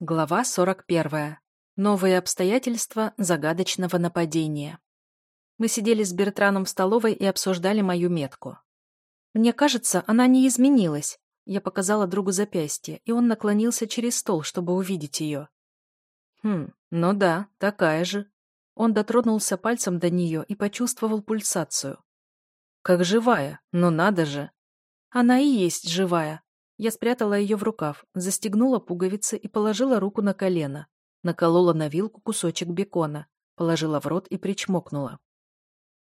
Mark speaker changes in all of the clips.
Speaker 1: Глава 41. Новые обстоятельства загадочного нападения. Мы сидели с Бертраном в столовой и обсуждали мою метку. Мне кажется, она не изменилась. Я показала другу запястье, и он наклонился через стол, чтобы увидеть ее. Хм, ну да, такая же. Он дотронулся пальцем до нее и почувствовал пульсацию. Как живая, но надо же. Она и есть живая, я спрятала ее в рукав, застегнула пуговицы и положила руку на колено. Наколола на вилку кусочек бекона, положила в рот и причмокнула.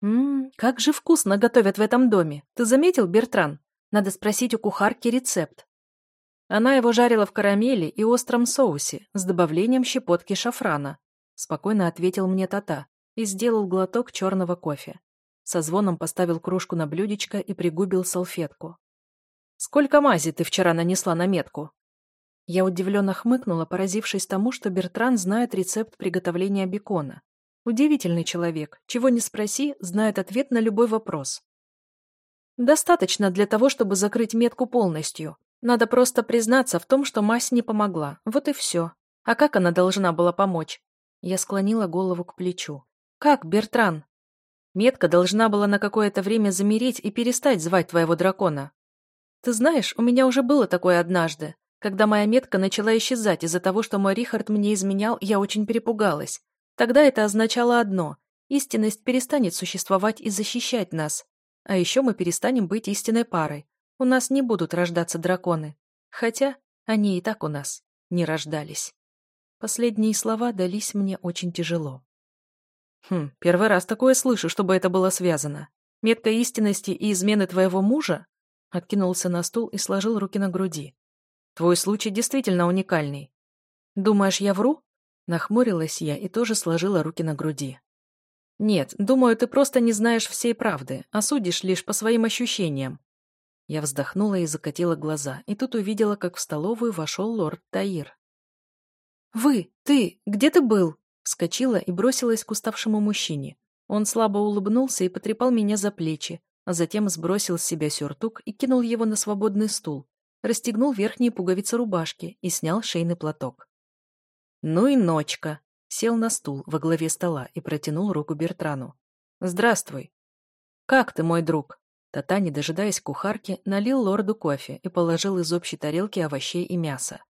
Speaker 1: «Ммм, как же вкусно готовят в этом доме! Ты заметил, Бертран? Надо спросить у кухарки рецепт». Она его жарила в карамели и остром соусе с добавлением щепотки шафрана. Спокойно ответил мне Тата и сделал глоток черного кофе. Со звоном поставил кружку на блюдечко и пригубил салфетку. Сколько мази ты вчера нанесла на метку?» Я удивленно хмыкнула, поразившись тому, что Бертран знает рецепт приготовления бекона. Удивительный человек. Чего не спроси, знает ответ на любой вопрос. Достаточно для того, чтобы закрыть метку полностью. Надо просто признаться в том, что мазь не помогла. Вот и все. А как она должна была помочь? Я склонила голову к плечу. Как, Бертран? Метка должна была на какое-то время замереть и перестать звать твоего дракона. Ты знаешь, у меня уже было такое однажды. Когда моя метка начала исчезать из-за того, что мой Рихард мне изменял, я очень перепугалась. Тогда это означало одно – истинность перестанет существовать и защищать нас. А еще мы перестанем быть истинной парой. У нас не будут рождаться драконы. Хотя они и так у нас не рождались. Последние слова дались мне очень тяжело. Хм, первый раз такое слышу, чтобы это было связано. Метка истинности и измены твоего мужа? Откинулся на стул и сложил руки на груди. «Твой случай действительно уникальный. Думаешь, я вру?» Нахмурилась я и тоже сложила руки на груди. «Нет, думаю, ты просто не знаешь всей правды, а судишь лишь по своим ощущениям». Я вздохнула и закатила глаза, и тут увидела, как в столовую вошел лорд Таир. «Вы, ты, где ты был?» Вскочила и бросилась к уставшему мужчине. Он слабо улыбнулся и потрепал меня за плечи, затем сбросил с себя сюртук и кинул его на свободный стул, расстегнул верхние пуговицы рубашки и снял шейный платок. «Ну и ночка!» Сел на стул во главе стола и протянул руку Бертрану. «Здравствуй!» «Как ты, мой друг?» Тата, не дожидаясь кухарки, налил лорду кофе и положил из общей тарелки овощей и мяса.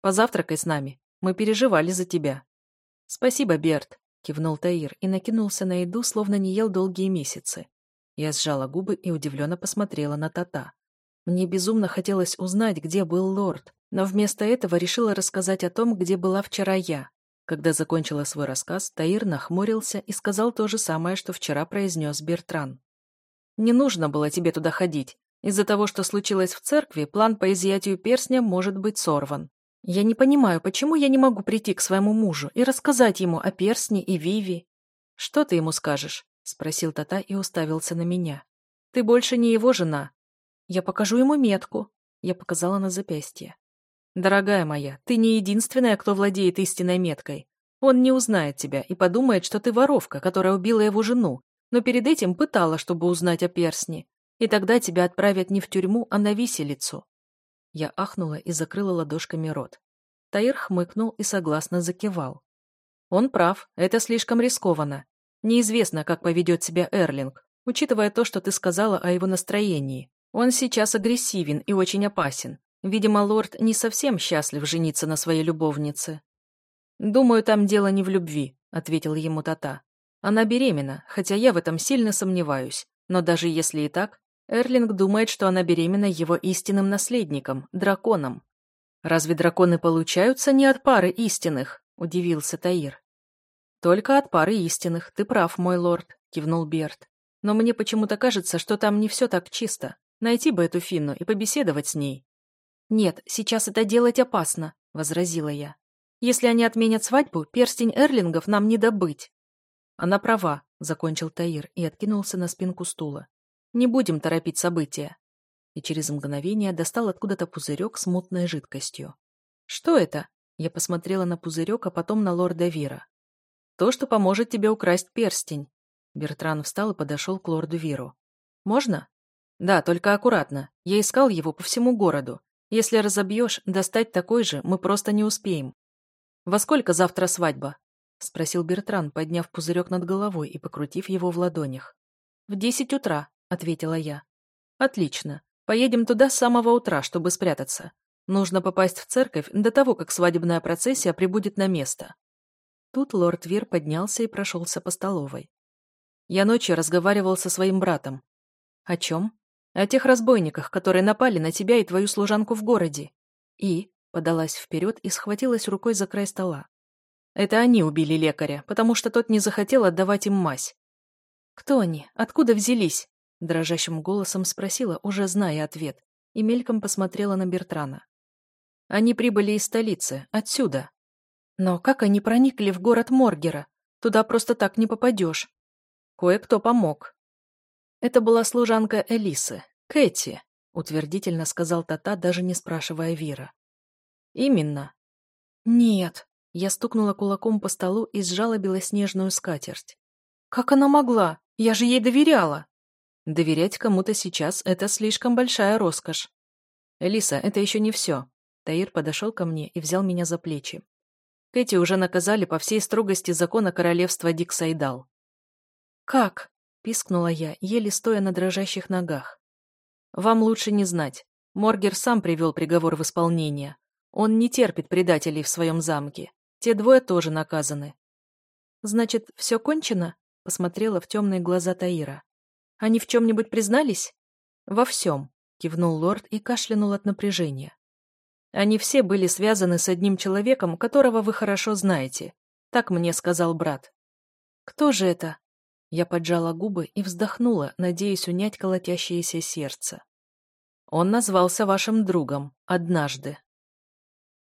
Speaker 1: «Позавтракай с нами. Мы переживали за тебя». «Спасибо, Берт», — кивнул Таир и накинулся на еду, словно не ел долгие месяцы. Я сжала губы и удивленно посмотрела на Тата. Мне безумно хотелось узнать, где был лорд, но вместо этого решила рассказать о том, где была вчера я. Когда закончила свой рассказ, Таир нахмурился и сказал то же самое, что вчера произнес Бертран. «Не нужно было тебе туда ходить. Из-за того, что случилось в церкви, план по изъятию перстня может быть сорван. Я не понимаю, почему я не могу прийти к своему мужу и рассказать ему о перстне и Виви. Что ты ему скажешь? — спросил Тата и уставился на меня. «Ты больше не его жена. Я покажу ему метку». Я показала на запястье. «Дорогая моя, ты не единственная, кто владеет истинной меткой. Он не узнает тебя и подумает, что ты воровка, которая убила его жену, но перед этим пытала, чтобы узнать о персне. И тогда тебя отправят не в тюрьму, а на виселицу». Я ахнула и закрыла ладошками рот. Таир хмыкнул и согласно закивал. «Он прав, это слишком рискованно. Неизвестно, как поведет себя Эрлинг, учитывая то, что ты сказала о его настроении. Он сейчас агрессивен и очень опасен. Видимо, лорд не совсем счастлив жениться на своей любовнице. «Думаю, там дело не в любви», — ответил ему Тата. «Она беременна, хотя я в этом сильно сомневаюсь. Но даже если и так, Эрлинг думает, что она беременна его истинным наследником, драконом. «Разве драконы получаются не от пары истинных?» – удивился Таир. «Только от пары истинных, ты прав, мой лорд», — кивнул Берт. «Но мне почему-то кажется, что там не все так чисто. Найти бы эту Финну и побеседовать с ней». «Нет, сейчас это делать опасно», — возразила я. «Если они отменят свадьбу, перстень Эрлингов нам не добыть». «Она права», — закончил Таир и откинулся на спинку стула. «Не будем торопить события». И через мгновение достал откуда-то пузырек с мутной жидкостью. «Что это?» Я посмотрела на пузырек, а потом на лорда Вира. То, что поможет тебе украсть перстень. Бертран встал и подошел к лорду Виру. Можно? Да, только аккуратно. Я искал его по всему городу. Если разобьешь, достать такой же мы просто не успеем. Во сколько завтра свадьба?» — спросил Бертран, подняв пузырек над головой и покрутив его в ладонях. «В десять утра», — ответила я. «Отлично. Поедем туда с самого утра, чтобы спрятаться. Нужно попасть в церковь до того, как свадебная процессия прибудет на место». Тут лорд Вир поднялся и прошелся по столовой. Я ночью разговаривал со своим братом. О чем? О тех разбойниках, которые напали на тебя и твою служанку в городе. И подалась вперед и схватилась рукой за край стола. Это они убили лекаря, потому что тот не захотел отдавать им мазь. Кто они? Откуда взялись? Дрожащим голосом спросила, уже зная ответ, и мельком посмотрела на Бертрана. Они прибыли из столицы, отсюда. Но как они проникли в город Моргера? Туда просто так не попадешь. Кое-кто помог. Это была служанка Элисы, Кэти, утвердительно сказал Тата, даже не спрашивая Вира. Именно. Нет. Я стукнула кулаком по столу и сжала белоснежную скатерть. Как она могла? Я же ей доверяла. Доверять кому-то сейчас — это слишком большая роскошь. Элиса, это еще не все. Таир подошел ко мне и взял меня за плечи. Кэти уже наказали по всей строгости закона королевства Диксайдал. «Как?» — пискнула я, еле стоя на дрожащих ногах. «Вам лучше не знать. Моргер сам привел приговор в исполнение. Он не терпит предателей в своем замке. Те двое тоже наказаны». «Значит, все кончено?» — посмотрела в темные глаза Таира. «Они в чем-нибудь признались?» «Во всем», — кивнул лорд и кашлянул от напряжения. «Они все были связаны с одним человеком, которого вы хорошо знаете. Так мне сказал брат». «Кто же это?» Я поджала губы и вздохнула, надеясь унять колотящееся сердце. Он назвался вашим другом однажды.